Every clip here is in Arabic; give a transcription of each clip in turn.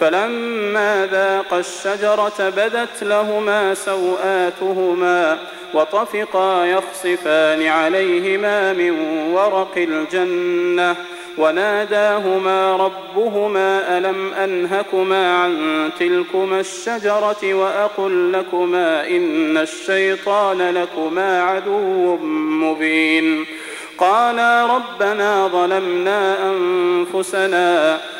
فلما ذاقا الشجرة بدت لهما سوآتهما وطفقا يخصفان عليهما من ورق الجنة وناداهما ربهما ألم أنهكما عن تلكما الشجرة وأقل لكما إن الشيطان لكما عدو مبين قالا ربنا ظلمنا أنفسنا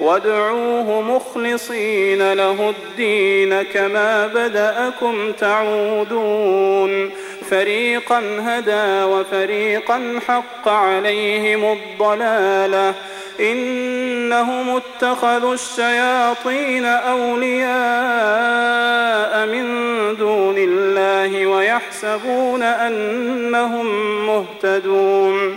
وادعوه مخلصين له الدين كما بدأكم تعودون. فريقا هدى وفريقا حق عليهم الضلالة. إنهم اتخذوا الشياطين أولياء من دون الله ويحسبون أنهم مهتدون.